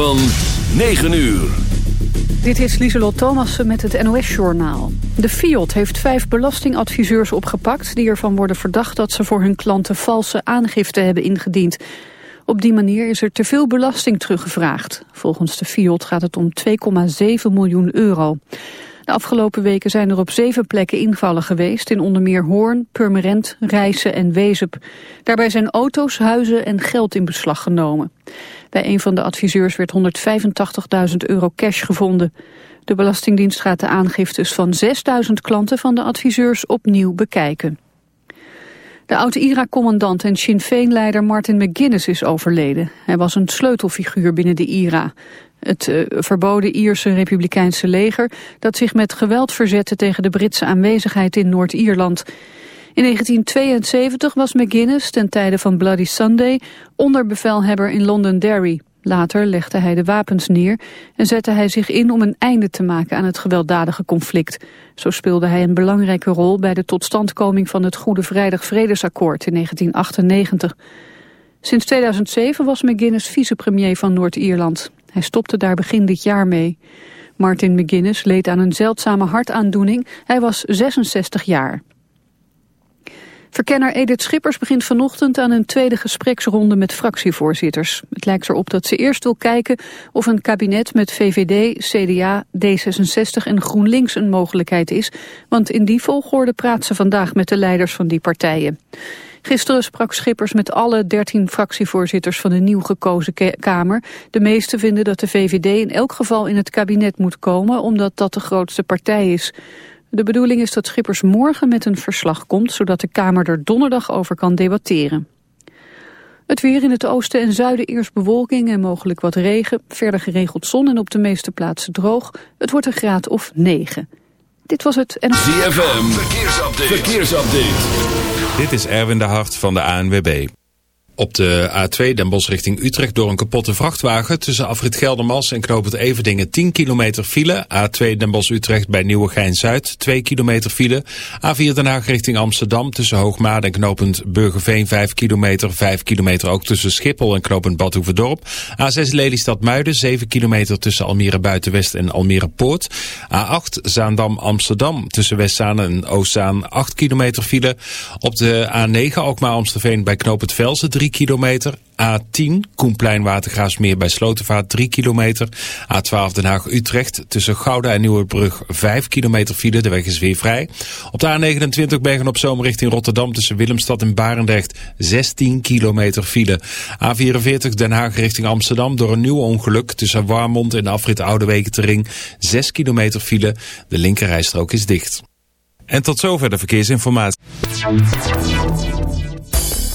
van 9 uur. Dit is Lieselot Thomassen met het NOS-journaal. De Fiat heeft vijf belastingadviseurs opgepakt... die ervan worden verdacht dat ze voor hun klanten valse aangifte hebben ingediend. Op die manier is er te veel belasting teruggevraagd. Volgens de Fiat gaat het om 2,7 miljoen euro. De afgelopen weken zijn er op zeven plekken invallen geweest... in onder meer Hoorn, Purmerend, Rijssen en Wezep. Daarbij zijn auto's, huizen en geld in beslag genomen. Bij een van de adviseurs werd 185.000 euro cash gevonden. De Belastingdienst gaat de aangiftes van 6.000 klanten van de adviseurs opnieuw bekijken. De oud-IRA-commandant en Sinn Féin-leider Martin McGuinness is overleden. Hij was een sleutelfiguur binnen de IRA. Het uh, verboden Ierse republikeinse leger dat zich met geweld verzette tegen de Britse aanwezigheid in Noord-Ierland. In 1972 was McGuinness ten tijde van Bloody Sunday onderbevelhebber in Londonderry. Later legde hij de wapens neer en zette hij zich in om een einde te maken aan het gewelddadige conflict. Zo speelde hij een belangrijke rol bij de totstandkoming van het Goede Vrijdag Vredesakkoord in 1998. Sinds 2007 was McGuinness vicepremier van Noord-Ierland. Hij stopte daar begin dit jaar mee. Martin McGuinness leed aan een zeldzame hartaandoening. Hij was 66 jaar. Verkenner Edith Schippers begint vanochtend aan een tweede gespreksronde met fractievoorzitters. Het lijkt erop dat ze eerst wil kijken of een kabinet met VVD, CDA, D66 en GroenLinks een mogelijkheid is. Want in die volgorde praat ze vandaag met de leiders van die partijen. Gisteren sprak Schippers met alle dertien fractievoorzitters van de nieuw gekozen Kamer. De meesten vinden dat de VVD in elk geval in het kabinet moet komen, omdat dat de grootste partij is. De bedoeling is dat Schippers morgen met een verslag komt... zodat de Kamer er donderdag over kan debatteren. Het weer in het oosten en zuiden eerst bewolking en mogelijk wat regen. Verder geregeld zon en op de meeste plaatsen droog. Het wordt een graad of 9. Dit was het... En... ZFM, verkeersupdate. verkeersupdate. Dit is Erwin de Hart van de ANWB. Op de A2 Den Bosch richting Utrecht door een kapotte vrachtwagen tussen afrit Geldermas en knooppunt Everdingen 10 kilometer file. A2 Den Bosch Utrecht bij Nieuwegein-Zuid 2 kilometer file. A4 Den Haag richting Amsterdam tussen Hoogmaat en knooppunt Burgerveen 5 kilometer. 5 kilometer ook tussen Schiphol en knooppunt Badhoevedorp. A6 Lelystad Muiden 7 kilometer tussen Almere Buitenwest en Almere Poort. A8 Zaandam Amsterdam tussen Westzaan en Oostzaan 8 kilometer file. Op de A9 Alkmaar Amstelveen bij knooppunt Velsen 3 kilometer. A10 Koenplein Watergraafsmeer bij Slotenvaart 3 kilometer. A12 Den Haag Utrecht tussen Gouda en Nieuwebrug 5 kilometer file. De weg is weer vrij. Op de A29 Bergen op Zoom richting Rotterdam tussen Willemstad en Barendrecht 16 kilometer file. A44 Den Haag richting Amsterdam door een nieuw ongeluk tussen Warmond en de afrit Oude 6 kilometer file. De linkerrijstrook is dicht. En tot zover de verkeersinformatie.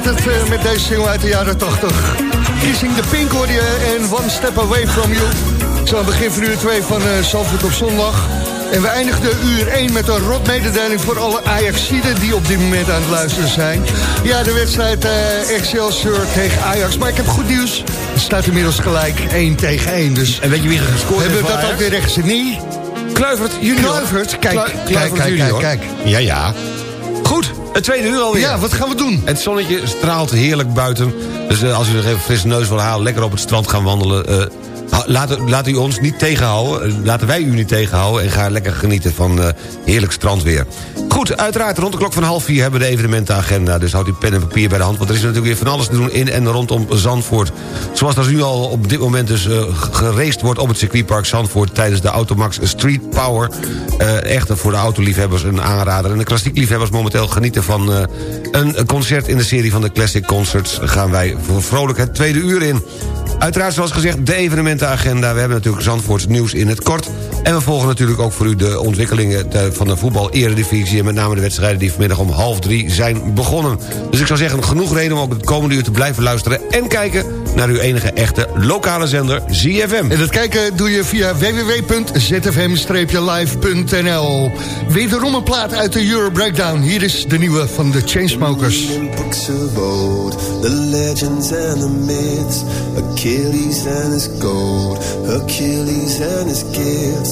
Werd het uh, met deze single uit de jaren 80. Kissing the Pink hoorde je en One Step Away From You. Zo aan begin van uur 2 van uh, Zandvoort op zondag. En we eindigden uur 1 met een rotmededeling voor alle Ajaxiden die op dit moment aan het luisteren zijn. Ja, de wedstrijd uh, Excelsior tegen Ajax. Maar ik heb goed nieuws. Het staat inmiddels gelijk 1 tegen 1. Dus en weet je wie er gescoord heeft Hebben we dat ook weer rechts niet? Kluivert junior. Kluivert, kijk, kijk, kijk, kijk, kijk. Ja, ja. Het tweede uur alweer. Ja, wat gaan we doen? Het zonnetje straalt heerlijk buiten. Dus uh, als u nog even frisse neus wil halen... lekker op het strand gaan wandelen... Uh, laat, laat, u ons niet tegenhouden. Eh, laten wij u niet tegenhouden. En ga lekker genieten van uh, heerlijk strandweer. Goed, uiteraard rond de klok van half vier hebben we de evenementenagenda. Dus houd uw pen en papier bij de hand. Want er is natuurlijk weer van alles te doen in en rondom Zandvoort. Zoals er nu al op dit moment dus uh, gereest wordt op het circuitpark Zandvoort... tijdens de Automax Street Power. Uh, echt voor de autoliefhebbers een aanrader. En de klassiekliefhebbers momenteel genieten van uh, een concert... in de serie van de Classic Concerts gaan wij voor vrolijk het tweede uur in. Uiteraard, zoals gezegd, de evenementenagenda. We hebben natuurlijk Zandvoorts nieuws in het kort. En we volgen natuurlijk ook voor u de ontwikkelingen van de voetbal-eredivisie... en met name de wedstrijden die vanmiddag om half drie zijn begonnen. Dus ik zou zeggen, genoeg reden om ook het komende uur te blijven luisteren... en kijken naar uw enige echte lokale zender, ZFM. En dat kijken doe je via www.zfm-live.nl. Wederom een plaat uit de Euro Breakdown. Hier is de nieuwe van de Chainsmokers. The legends and the myths Achilles and his gold, Achilles and his gifts,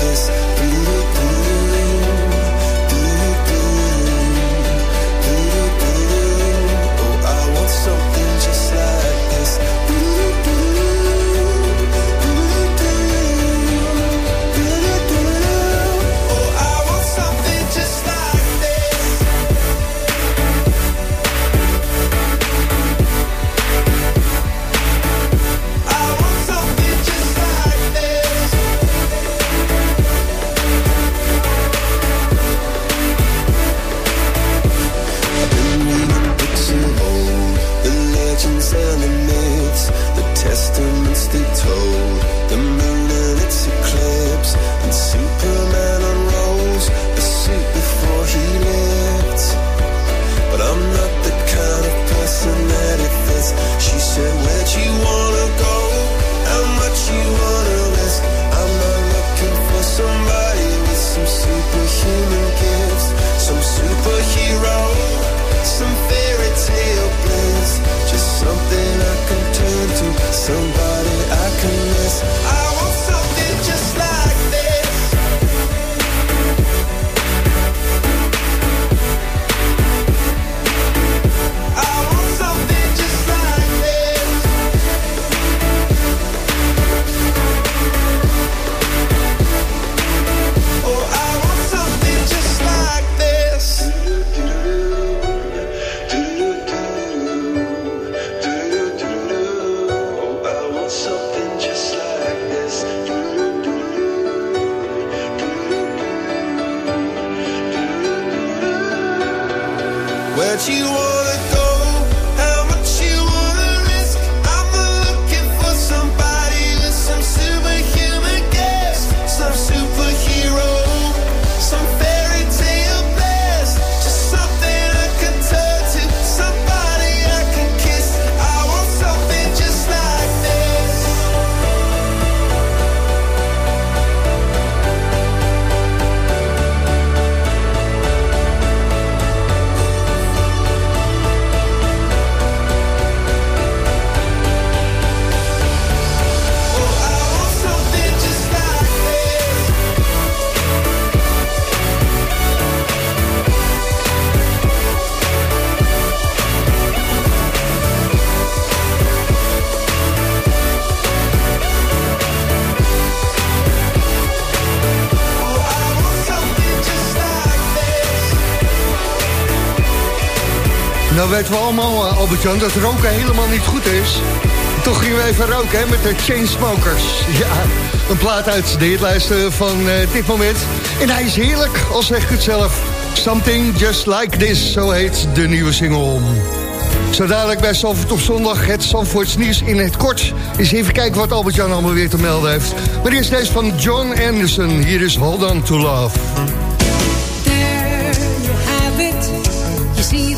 this weten we allemaal, uh, Albert-Jan, dat roken helemaal niet goed is. Toch gingen we even roken hè, met de Chainsmokers. Ja, een plaat uit de hitlijsten van uh, dit moment. En hij is heerlijk, al zeg ik het zelf. Something Just Like This, zo heet de nieuwe single. Zo dadelijk bij Zandvoort op zondag het Zandvoorts nieuws in het kort. Eens even kijken wat Albert-Jan allemaal weer te melden heeft. Maar eerst deze van John Anderson. Hier is Hold On To Love.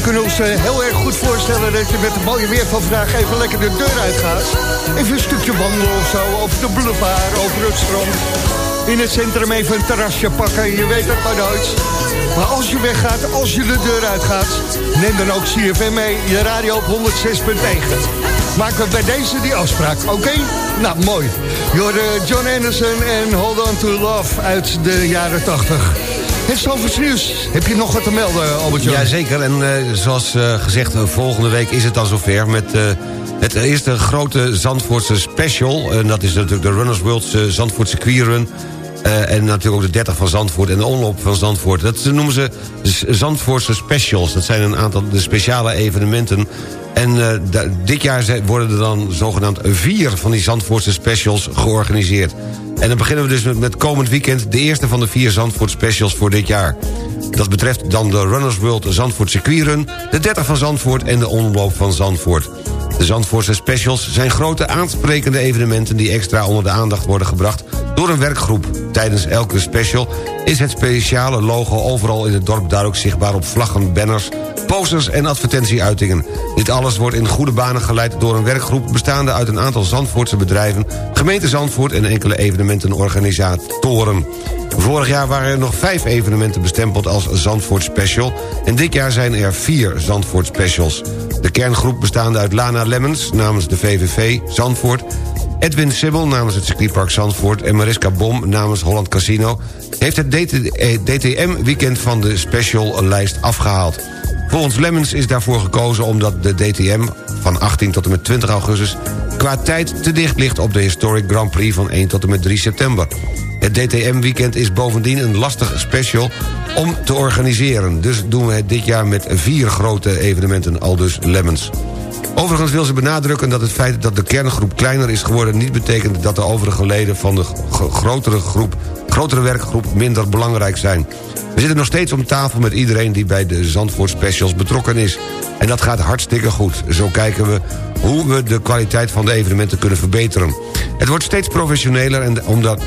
kunnen ons eh, heel erg goed voorstellen dat je met een mooie weer van vandaag even lekker de deur uitgaat. Even een stukje wandelen of zo, over de boulevard, over het strand. In het centrum even een terrasje pakken, je weet het maar nooit. Maar als je weggaat, als je de deur uitgaat, neem dan ook CFM mee, je radio op 106.9. Maken we bij deze die afspraak, oké? Nou, mooi. Jorde John Anderson en Hold On To Love uit de jaren 80. Het Nieuws. Heb je nog wat te melden, Albert-Jan? Jazeker, en uh, zoals uh, gezegd, uh, volgende week is het dan zover... met het eerste grote Zandvoortse special. En dat is natuurlijk de Runners World's Zandvoortse Queerrun... en natuurlijk ook de 30 van Zandvoort en de omloop van Zandvoort. Dat noemen ze Zandvoortse specials. Dat zijn een aantal de speciale evenementen en uh, dit jaar worden er dan zogenaamd vier van die Zandvoortse specials georganiseerd. En dan beginnen we dus met, met komend weekend... de eerste van de vier Zandvoort specials voor dit jaar. Dat betreft dan de Runners World Zandvoort Circuitrun... de 30 van Zandvoort en de omloop van Zandvoort. De Zandvoortse specials zijn grote aansprekende evenementen... die extra onder de aandacht worden gebracht door een werkgroep. Tijdens elke special is het speciale logo overal in het dorp duidelijk zichtbaar... op vlaggen, banners, posters en advertentieuitingen. Dit alles wordt in goede banen geleid door een werkgroep... bestaande uit een aantal Zandvoortse bedrijven... gemeente Zandvoort en enkele evenementenorganisatoren. Vorig jaar waren er nog vijf evenementen bestempeld als Zandvoort Special... en dit jaar zijn er vier Zandvoort Specials. De kerngroep bestaande uit Lana Lemmens namens de VVV Zandvoort... Edwin Sibbel namens het circuitpark Zandvoort... en Mariska Bom namens Holland Casino... heeft het DTM-weekend van de special-lijst afgehaald. Volgens Lemmens is daarvoor gekozen omdat de DTM van 18 tot en met 20 augustus... qua tijd te dicht ligt op de Historic Grand Prix van 1 tot en met 3 september. Het DTM-weekend is bovendien een lastig special om te organiseren. Dus doen we het dit jaar met vier grote evenementen, aldus Lemmens. Overigens wil ze benadrukken dat het feit dat de kerngroep kleiner is geworden... niet betekent dat de overige leden van de grotere, groep, grotere werkgroep minder belangrijk zijn. We zitten nog steeds om tafel met iedereen die bij de Zandvoort Specials betrokken is. En dat gaat hartstikke goed. Zo kijken we hoe we de kwaliteit van de evenementen kunnen verbeteren. Het wordt steeds professioneler en omdat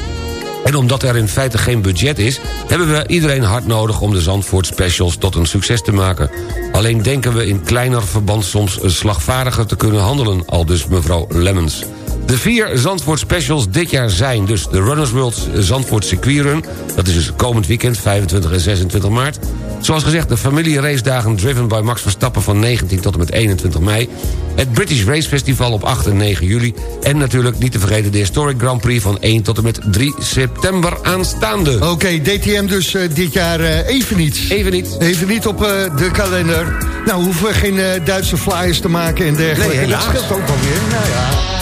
en omdat er in feite geen budget is... hebben we iedereen hard nodig om de Zandvoort Specials tot een succes te maken. Alleen denken we in kleiner verband soms slagvaardiger te kunnen handelen... al dus mevrouw Lemmens. De vier Zandvoort Specials dit jaar zijn dus de Runners World Zandvoort Circuitrun... dat is dus komend weekend, 25 en 26 maart... Zoals gezegd, de familieracedagen driven by Max Verstappen van 19 tot en met 21 mei. Het British Race Festival op 8 en 9 juli. En natuurlijk niet te vergeten de Historic Grand Prix van 1 tot en met 3 september aanstaande. Oké, okay, DTM dus uh, dit jaar uh, even niet. Even niet. Even niet op uh, de kalender. Nou, hoeven we geen Duitse flyers te maken en dergelijke. Nee, helaas. Dat scheelt ook alweer. Nou ja.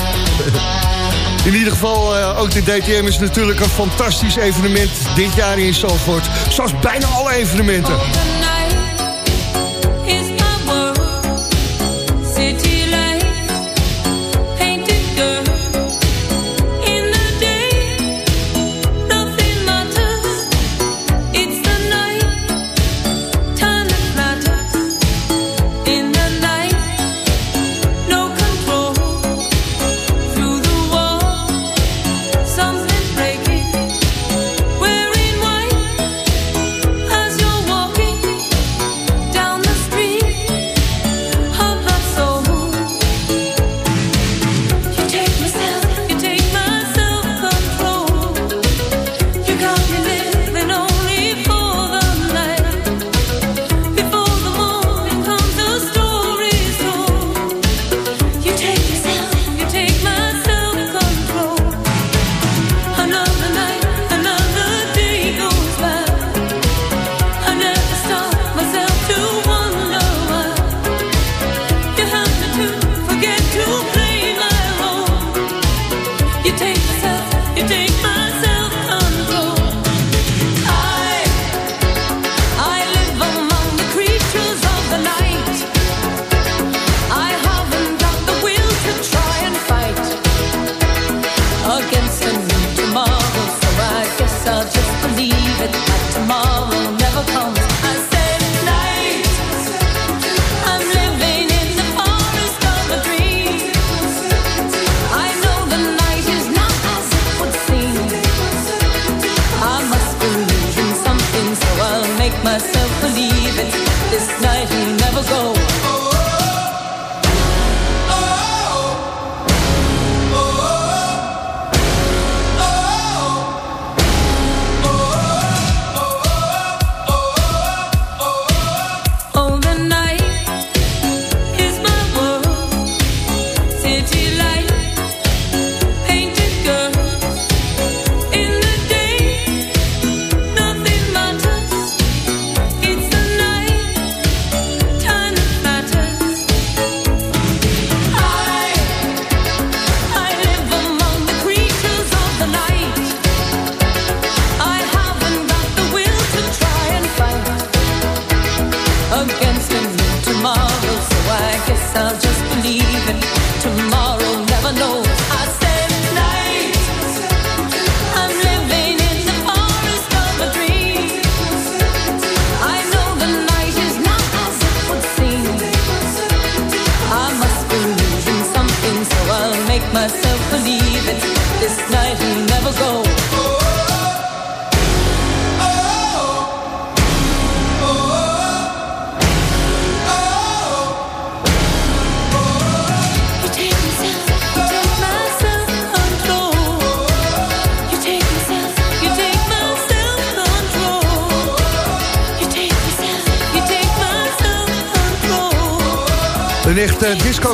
In ieder geval, uh, ook de DTM is natuurlijk een fantastisch evenement dit jaar in Zalvoort. Zoals bijna alle evenementen.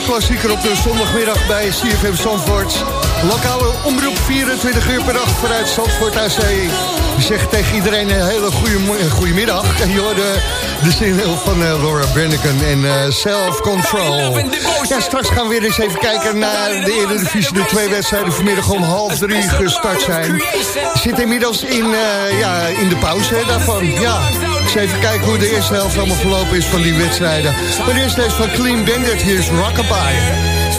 klassieker op de zondagmiddag bij CFM Zandvoort. Lokale omroep 24 uur per dag vanuit Zandvoort AC. Zegt tegen iedereen een hele eh, goede, middag. En je hoorde de zin van uh, Laura Brenneken en eh, Self Control. Ja, straks gaan we weer eens even kijken naar de Eredivisie. De twee wedstrijden vanmiddag om half drie gestart zijn. Zit inmiddels in, ja, in de pauze daarvan. Ja. Eens even kijken hoe de eerste helft allemaal verlopen is van die wedstrijden. Maar eerst deze van Clean Bandit, hier is Rockabye.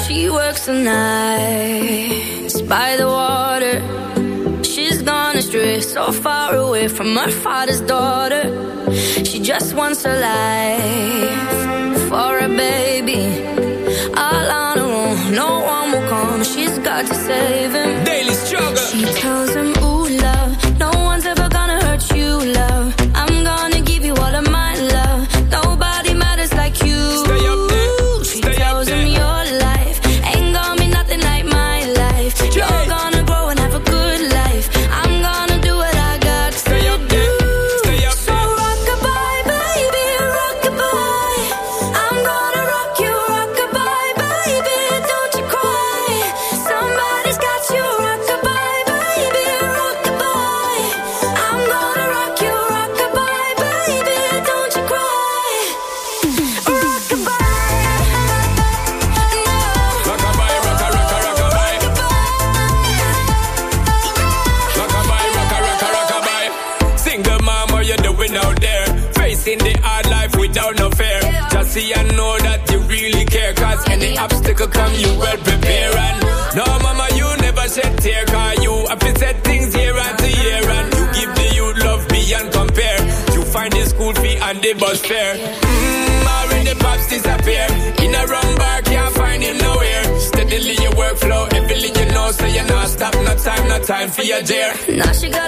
She works the night by the water. She's gone astray, so far away from my father's daughter. She just wants a life for a baby. All on her own, no one will come, she's got to save him. dear. Now she got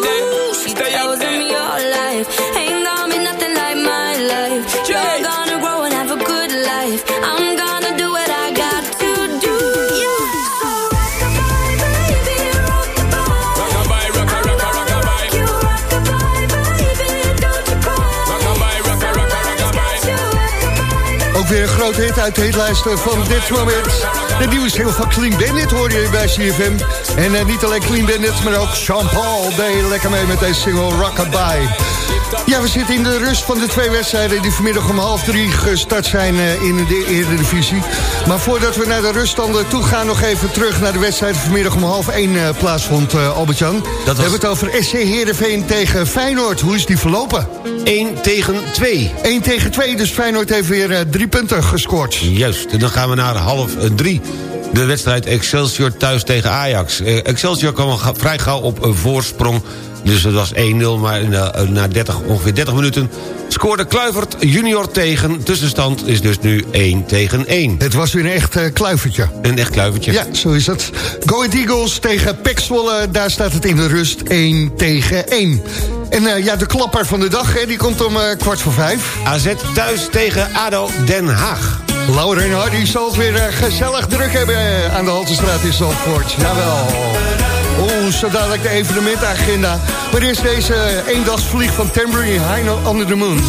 Weer een grote hit uit de hitlijsten van dit moment. De nieuwe single van Clean Bandit hoorde je bij CFM. En eh, niet alleen Clean Bandit, maar ook Jean-Paul deed lekker mee met deze single Rockabye. Ja, we zitten in de rust van de twee wedstrijden... die vanmiddag om half drie gestart zijn eh, in de Eredivisie. Maar voordat we naar de ruststanden toe gaan... nog even terug naar de wedstrijd vanmiddag om half één uh, plaatsvond, uh, Albert-Jan. was- We hebben het over SC Heerenveen tegen Feyenoord. Hoe is die verlopen? 1 tegen 2. 1 tegen 2, dus Feyenoord heeft weer eh, drie punten gescoord. Juist, en dan gaan we naar half eh, drie. De wedstrijd Excelsior thuis tegen Ajax. Eh, Excelsior kwam vrij gauw op een voorsprong. Dus het was 1-0, maar na, eh, na 30, ongeveer 30 minuten... scoorde Kluivert junior tegen. Tussenstand is dus nu 1 tegen 1. Het was weer een echt eh, kluivertje. Een echt kluivertje. Ja, zo is het. Go Ahead Eagles tegen Pek Zwolle, daar staat het in de rust 1 tegen 1. En eh, ja, de klapper van de dag, hè, die komt om kwart voor vijf. AZ thuis tegen ADO Den Haag. Laura en Hardy zal het weer gezellig druk hebben aan de Haltestraat in Zandvoort. Jawel. Oeh, zo dadelijk de evenementagenda. Maar eerst deze eendagsvlieg van Tambourine High Under the Moon.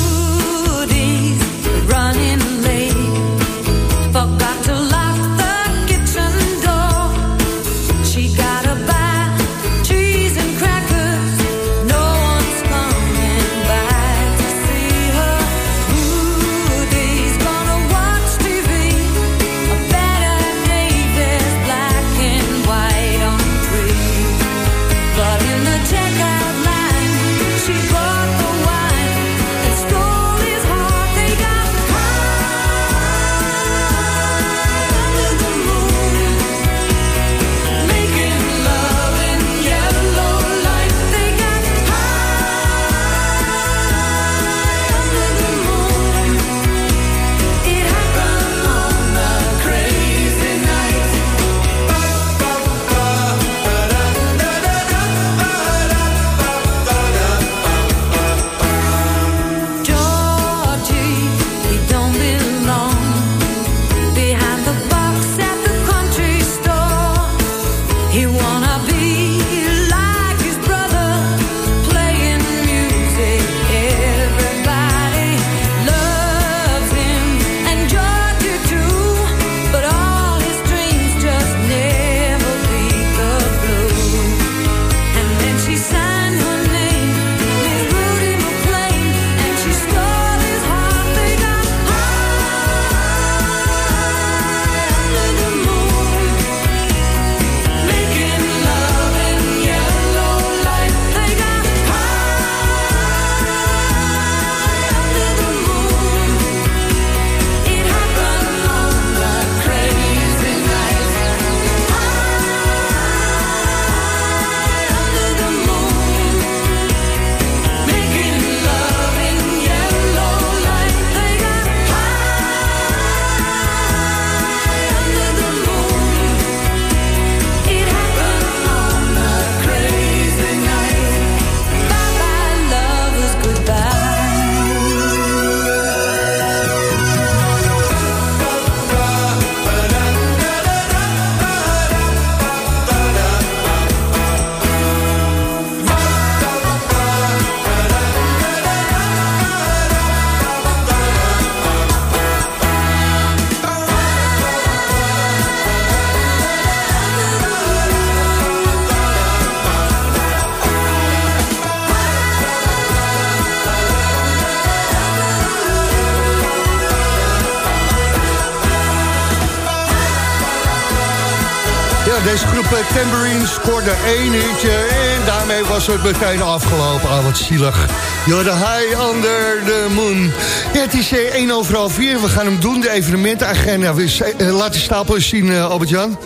Tambourine scoorde één hitje en daarmee was het meteen afgelopen. Ah, wat zielig. You're the high under the moon. Ja, het is eh, 1 over half 4. We gaan hem doen, de evenementenagenda. We, eh, laat die stapel eens zien, eh, Albert-Jan.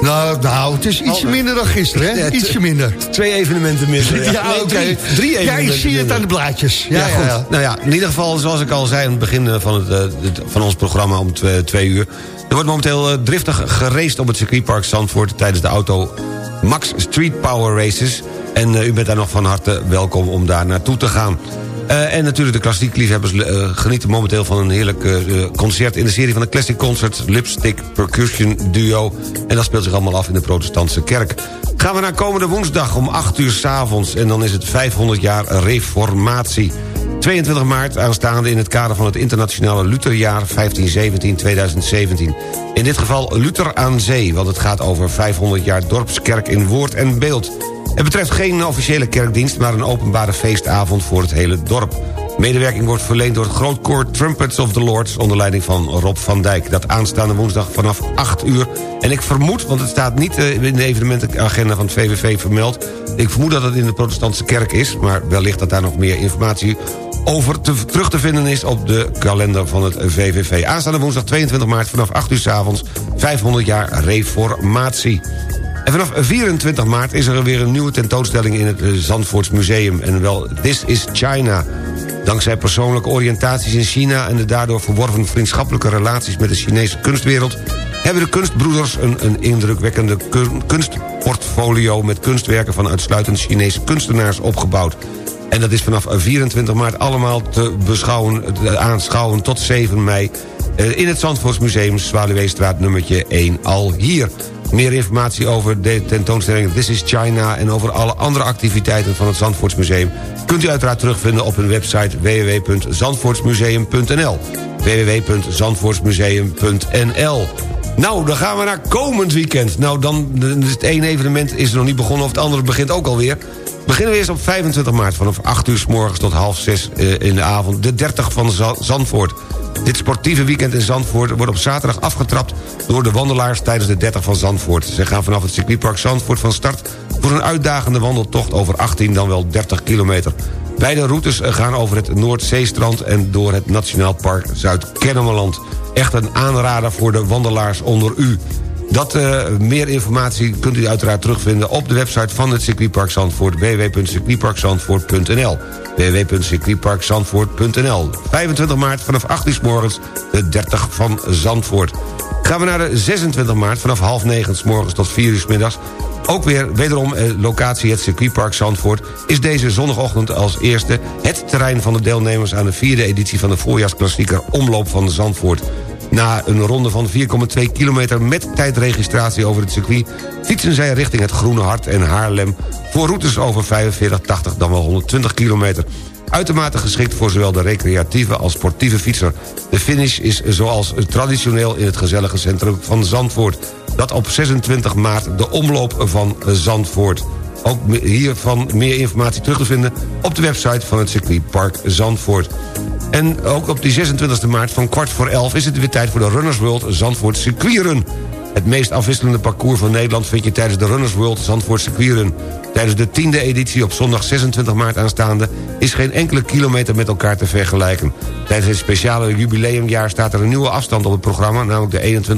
Nou, nou, het is ietsje Oh. minder dan gisteren, hè? Ietsje minder. Twee evenementen minder. Ja, Nee, oké. drie, drie Ja, ik evenementen zie het aan de blaadjes. Ja, goed. ja. Nou ja, in ieder geval, zoals ik al zei aan het begin eh, van, eh, het- van ons programma om twee, twee uur... wordt momenteel eh, driftig geraced op het circuitpark Zandvoort... tijdens de auto Max Street Power Races. En eh, u bent daar nog van harte welkom om daar naartoe te gaan. Eh, en natuurlijk de klassiek liefhebbers genieten momenteel van een heerlijk concert... in de serie van de Classic Concerts Lipstick Percussion Duo. En dat speelt zich allemaal af in de protestantse kerk. Gaan we naar komende woensdag om 8 uur s'avonds... en dan is het 500 jaar reformatie. 22 maart aanstaande in het kader van het internationale Lutherjaar 1517-2017. In dit geval Luther aan Zee, want het gaat over 500 jaar dorpskerk in woord en beeld. Het betreft geen officiële kerkdienst, maar een openbare feestavond voor het hele dorp. Medewerking wordt verleend door het grootkoor Trumpets of the Lords... onder leiding van Rob van Dijk. Dat aanstaande woensdag vanaf 8 uur. En ik vermoed, want het staat niet eh, in de evenementenagenda van het VVV vermeld... ik vermoed dat het in de protestantse kerk is... maar wellicht dat daar nog meer informatie over te, terug te vinden is... op de kalender van het VVV. Aanstaande woensdag 22 maart vanaf 8 uur s avonds... 500 jaar reformatie. En vanaf 24 maart is er weer een nieuwe tentoonstelling... in het Zandvoorts Museum. En wel This is China... Dankzij persoonlijke oriëntaties in China... en de daardoor verworven vriendschappelijke relaties met de Chinese kunstwereld... hebben de kunstbroeders een, een indrukwekkende kunstportfolio... met kunstwerken van uitsluitend Chinese kunstenaars opgebouwd. En dat is vanaf 24 maart allemaal te beschouwen, te aanschouwen tot 7 mei... Eh, in het Zandvoortsmuseum, Zwaluweestraat nummertje 1, al hier. Meer informatie over de tentoonstelling This is China... en over alle andere activiteiten van het Zandvoortsmuseum... kunt u uiteraard terugvinden op hun website www.zandvoortsmuseum.nl www.zandvoortsmuseum.nl Nou, dan gaan we naar komend weekend. Nou, dan is het ene evenement is nog niet begonnen... of het andere begint ook alweer. Beginnen we eerst op 25 maart vanaf 8 uur s morgens tot half 6 eh, in de avond... de 30 van Zandvoort. Dit sportieve weekend in Zandvoort wordt op zaterdag afgetrapt... door de wandelaars tijdens de 30 van Zandvoort. Ze gaan vanaf het circuitpark Zandvoort van start... voor een uitdagende wandeltocht over 18 dan wel 30 kilometer. Beide routes gaan over het Noordzeestrand... en door het Nationaal Park Zuid-Kennemerland. Echt een aanrader voor de wandelaars onder u. Dat uh, meer informatie kunt u uiteraard terugvinden op de website van het circuitpark Zandvoort www.circuitparkzandvoort.nl www.circuitparkzandvoort.nl 25 maart vanaf 8 uur morgens de 30 van Zandvoort. Gaan we naar de 26 maart vanaf half 9 s morgens tot 4 uur middags ook weer wederom eh, locatie het circuitpark Zandvoort... is deze zondagochtend als eerste het terrein van de deelnemers... aan de vierde editie van de voorjaarsklassieker Omloop van Zandvoort. Na een ronde van 4,2 kilometer met tijdregistratie over het circuit... fietsen zij richting het Groene Hart en Haarlem... voor routes over 45, 80 dan wel 120 kilometer. Uitermate geschikt voor zowel de recreatieve als sportieve fietser. De finish is zoals traditioneel in het gezellige centrum van Zandvoort. Dat op 26 maart de omloop van Zandvoort. Ook hiervan meer informatie terug te vinden op de website van het circuitpark Zandvoort. En ook op die 26 maart van kwart voor 11 is het weer tijd voor de Runners World Zandvoort Circuitrun. Het meest afwisselende parcours van Nederland vind je tijdens de Runners World Zandvoort Circuitrun. Tijdens de tiende editie op zondag 26 maart aanstaande... is geen enkele kilometer met elkaar te vergelijken. Tijdens het speciale jubileumjaar staat er een nieuwe afstand op het programma... namelijk de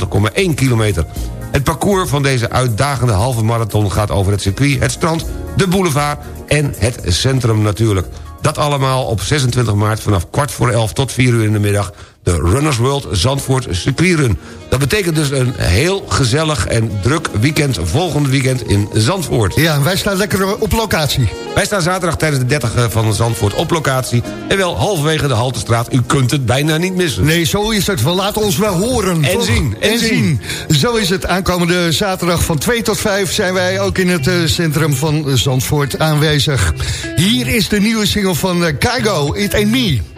21,1 kilometer. Het parcours van deze uitdagende halve marathon gaat over het circuit, het strand, de boulevard en het centrum natuurlijk. Dat allemaal op 26 maart vanaf kwart voor 11 tot 4 uur in de middag de Runners World Zandvoort Circuitrun. Dat betekent dus een heel gezellig en druk weekend... volgende weekend in Zandvoort. Ja, wij staan lekker op locatie. Wij staan zaterdag tijdens de 30 van Zandvoort op locatie... en wel halverwege de Haltestraat. U kunt het bijna niet missen. Nee, zo is het. We laten ons wel horen. En zien. En, zien. Zo is het. Aankomende zaterdag van 2 tot 5 zijn wij ook in het uh, centrum van Zandvoort aanwezig. Hier is de nieuwe single van Kaigo, It Ain't Me.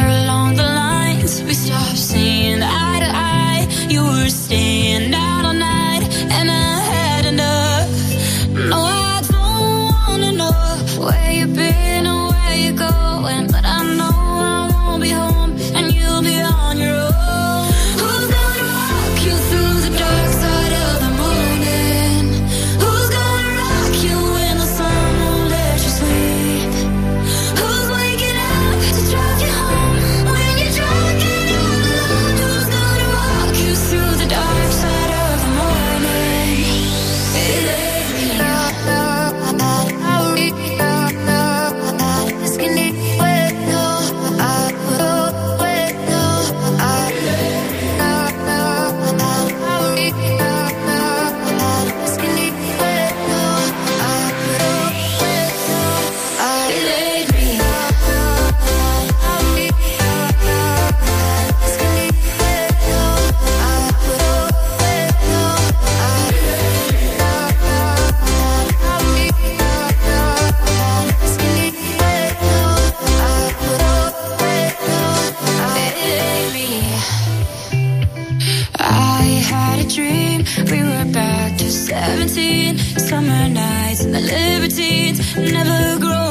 Summer nights and the libertines never grow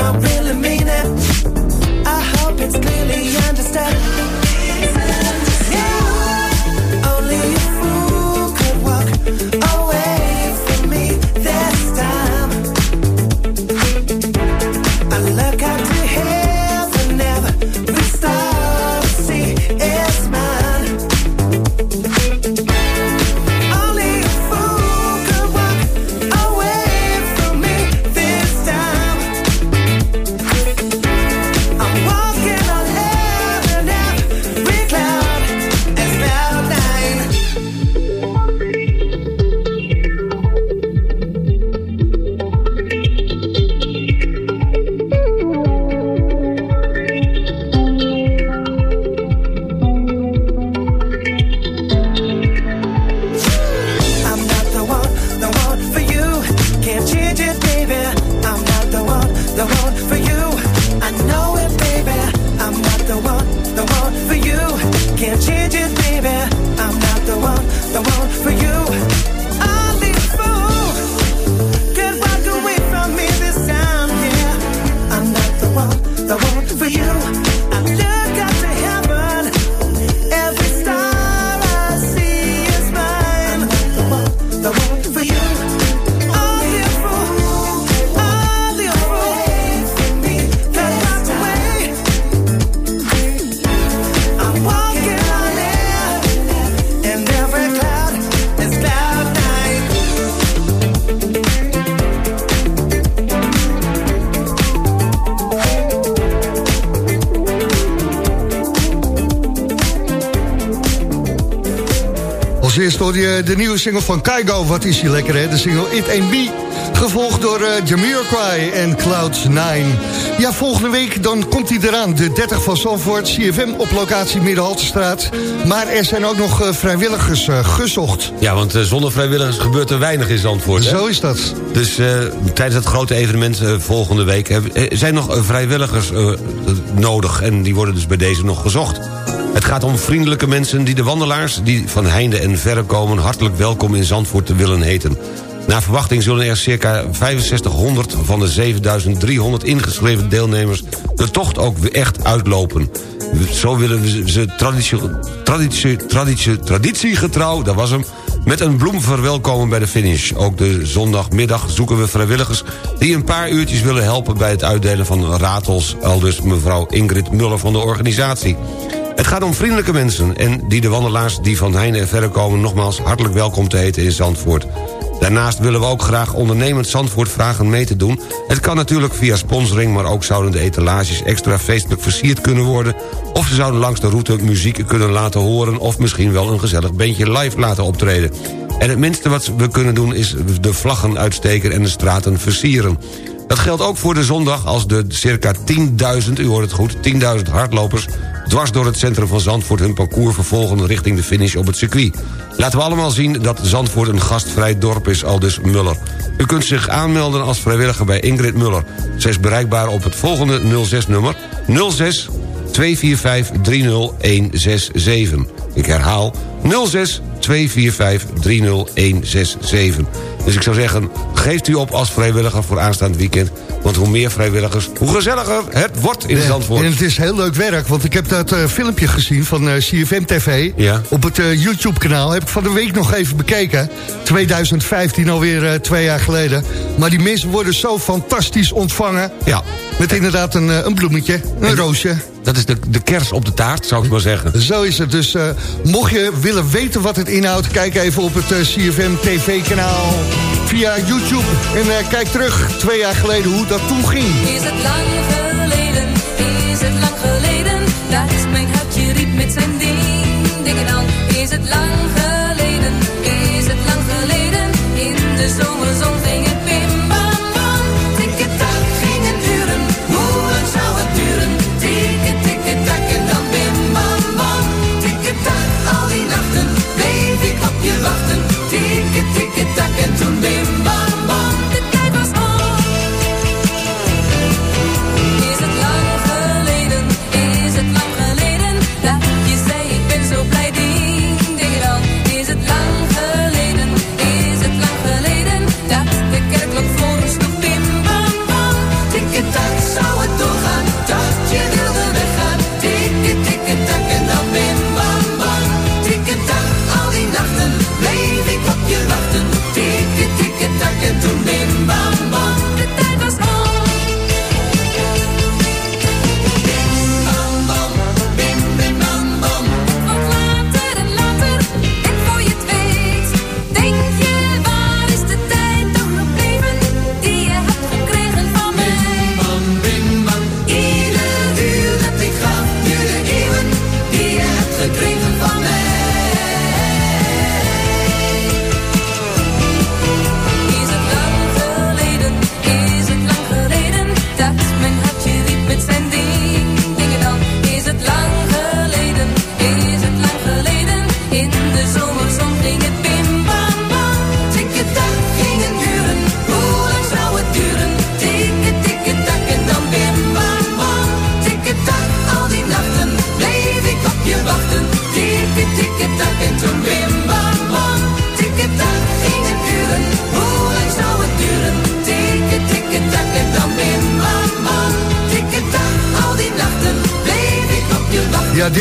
this time eerst hoor je de nieuwe single van Kaigo. Wat is hier lekker, hè? De single It Ain't Me. Gevolgd door uh, Jamiroquai en Cloud9. Ja, volgende week dan komt hij eraan. De 30 van Zandvoort, CFM op locatie Middenhaltestraat. Maar er zijn ook nog uh, vrijwilligers uh, gezocht. Ja, want zonder vrijwilligers gebeurt er weinig in Zandvoort. Zo is dat. Dus tijdens het grote evenement volgende week... zijn nog vrijwilligers nodig. En die worden dus bij deze nog gezocht. Het gaat om vriendelijke mensen die de wandelaars... die van heinde en verre komen... hartelijk welkom in Zandvoort te willen heten. Na verwachting zullen er circa 6500 van de 7300 ingeschreven deelnemers... de tocht ook echt uitlopen. Zo willen we ze traditie, traditie, traditiegetrouw, dat was hem... met een bloem verwelkomen bij de finish. Ook de zondagmiddag zoeken we vrijwilligers... die een paar uurtjes willen helpen bij het uitdelen van ratels... aldus mevrouw Ingrid Muller van de organisatie. Het gaat om vriendelijke mensen en die de wandelaars die van heine en verre komen... nogmaals hartelijk welkom te heten in Zandvoort. Daarnaast willen we ook graag ondernemend Zandvoort vragen mee te doen. Het kan natuurlijk via sponsoring, maar ook zouden de etalages extra feestelijk versierd kunnen worden... of ze zouden langs de route muziek kunnen laten horen... of misschien wel een gezellig bandje live laten optreden. En het minste wat we kunnen doen is de vlaggen uitsteken en de straten versieren. Dat geldt ook voor de zondag als de circa 10.000, u hoort het goed, 10.000 hardlopers dwars door het centrum van Zandvoort hun parcours vervolgen richting de finish op het circuit. Laten we allemaal zien dat Zandvoort een gastvrij dorp is, aldus Muller. U kunt zich aanmelden als vrijwilliger bij Ingrid Muller. Zij is bereikbaar op het volgende 06-nummer 06 245 30167. Ik herhaal 06 245 30167. Dus ik zou zeggen, geeft u op als vrijwilliger voor aanstaand weekend... Want hoe meer vrijwilligers, hoe gezelliger het wordt in Zandvoort. En het is heel leuk werk, want ik heb dat uh, filmpje gezien van uh, CFM TV. Ja. Op het uh, YouTube-kanaal heb ik van de week nog even bekeken. 2015, alweer twee jaar geleden. Maar die mensen worden zo fantastisch ontvangen. Ja. Met inderdaad een, een bloemetje, een en roosje. Dat is de, de kers op de taart, zou ik maar zeggen. Zo is het. Dus mocht je willen weten wat het inhoudt... kijk even op het CFM TV-kanaal via YouTube. En kijk terug, twee jaar geleden, hoe dat toen ging. Is het lang geleden, is het lang geleden, dat mijn hartje riep met zijn ding. Denk dan, is het lang geleden, is het lang geleden, in de zomerzon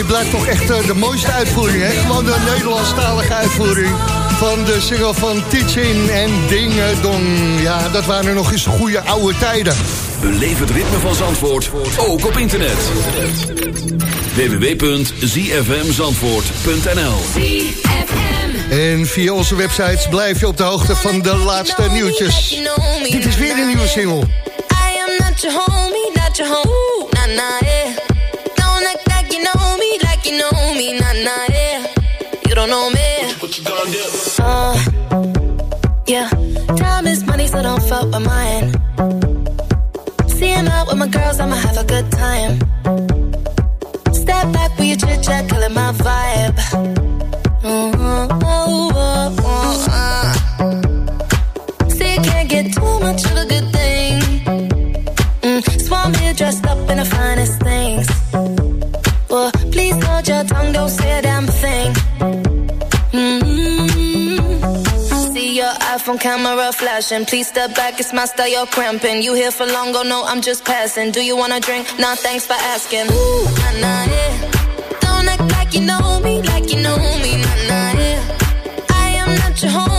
blijft toch echt eh, de mooiste uitvoering, hè? Gewoon de Nederlandstalige uitvoering van de single van Teaching en Dingedong. Ja, dat waren nog eens goede oude tijden. Beleef het ritme van Zandvoort, ook op internet. www.zfmzandvoort.nl En via onze websites blijf je op de hoogte van de laatste nieuwtjes. Dit is weer een nieuwe single. I am not your homie, time. Camera flashing. Please step back, it's my style, you're cramping. You here for long, go no, I'm just passing. Do you wanna drink? Nah, thanks for asking. Ooh, nah, nah, yeah. Don't act like you know me, like you know me, nah, nah, yeah. I am not your homie,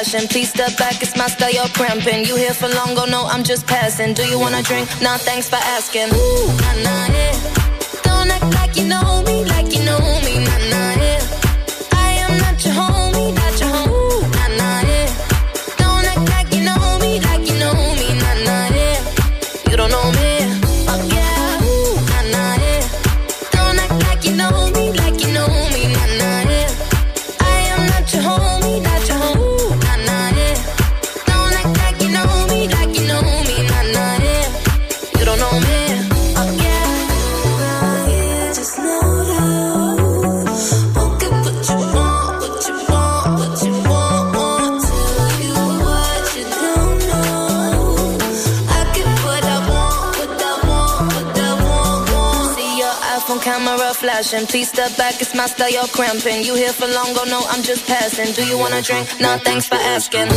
Please step back, it's my style, you're cramping. You here for long, go no, I'm just passing. Do you wanna drink? Nah, thanks for asking. Ooh, nah, nah, yeah. Camera flashing. Please step back, it's my style, you're cramping. You here for long, go no, I'm just passing. Do you wanna drink? Nah, thanks for asking.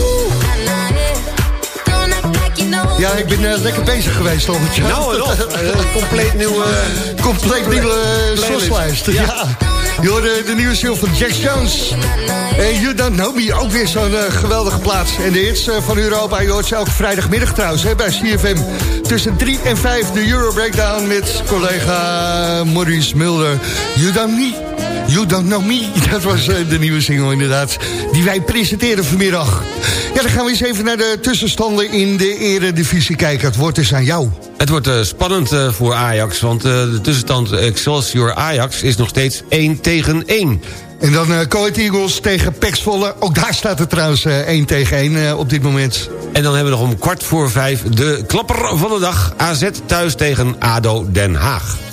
Ja, ik ben eh, lekker bezig geweest, Albertje. Nou en. Eh, compleet nieuwe... Compleet nieuwe eh, soslijst. Ja. Je hoorde de nieuwe single van Jack Jones. En You Don't Know Me, ook weer zo'n eh, geweldige plaats. En de hits eh, van Europa, je hoort ze elke vrijdagmiddag trouwens hè, bij CFM. Tussen 3 en 5 de Euro Breakdown met collega Maurice Mulder. You Don't Me. You Don't Know Me, dat was eh, de nieuwe single inderdaad, die wij presenteren vanmiddag. Ja, dan gaan we eens even naar de tussenstanden in de eredivisie kijken. Het wordt dus aan jou. Het wordt eh, spannend eh, voor Ajax, want de tussenstand Excelsior-Ajax is nog steeds 1 tegen 1. En dan uh, Coët Eagles tegen Pax Volle. Ook daar staat het trouwens eh 1 tegen 1 eh, op dit moment. En dan hebben we nog om kwart voor vijf de klapper van de dag. AZ thuis tegen ADO Den Haag.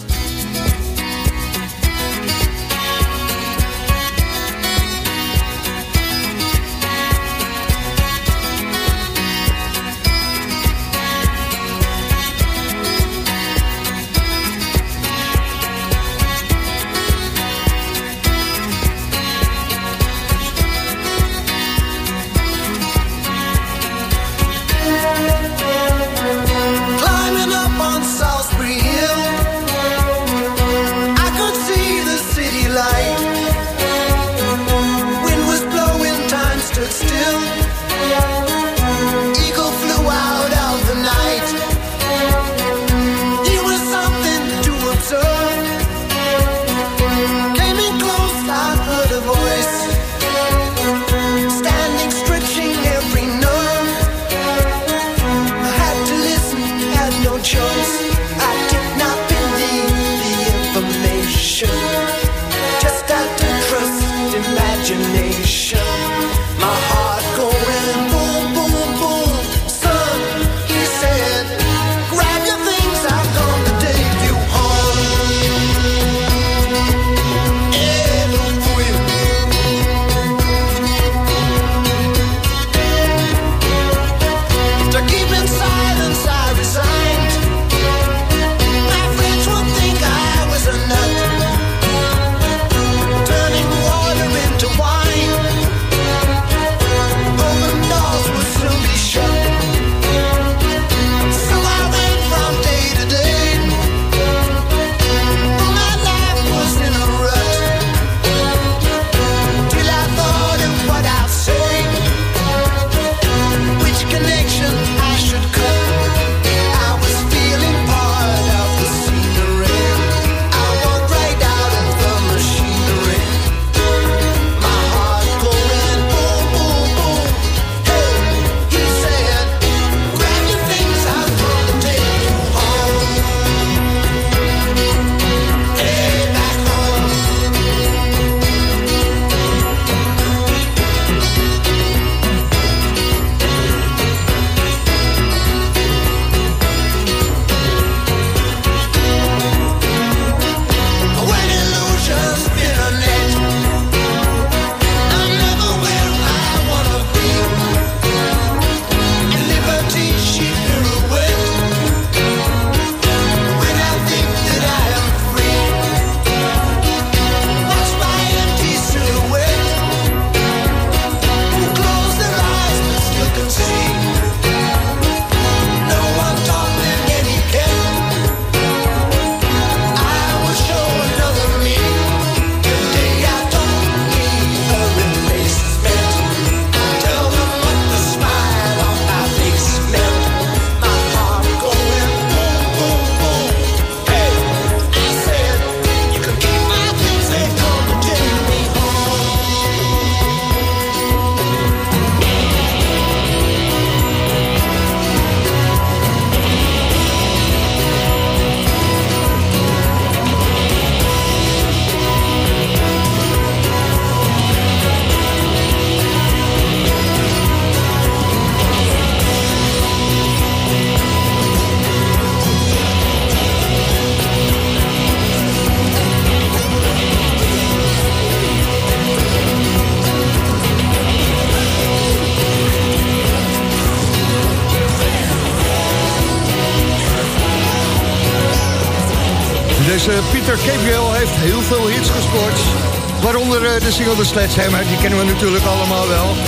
de single de Sledgehammer, die kennen we natuurlijk allemaal wel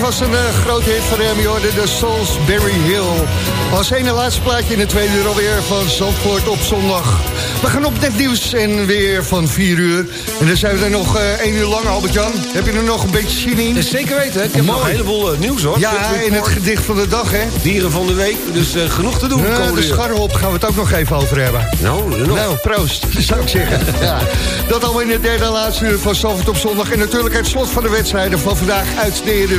was een eh, grote hit van hem, Orde, de Salisbury Hill. Als ene laatste plaatje in de tweede uur alweer van Zandvoort op zondag. We gaan op net nieuws en weer van vier uur. En dan zijn we er nog uh, één uur lang, Albert-Jan. Heb je er nog een beetje zin in? Eh, zeker weten, ik heb Mooi. nog een heleboel nieuws hoor. Ja, in het gedicht van de dag, hè. Dieren van de week, dus genoeg te doen. De de scharrelhop gaan we het ook nog even over hebben. Nou, nog. nou proost, zou ik zeggen. ja. Dat allemaal in het derde en laatste uur van Zandvoort op zondag. En natuurlijk het slot van de wedstrijden van vandaag uit de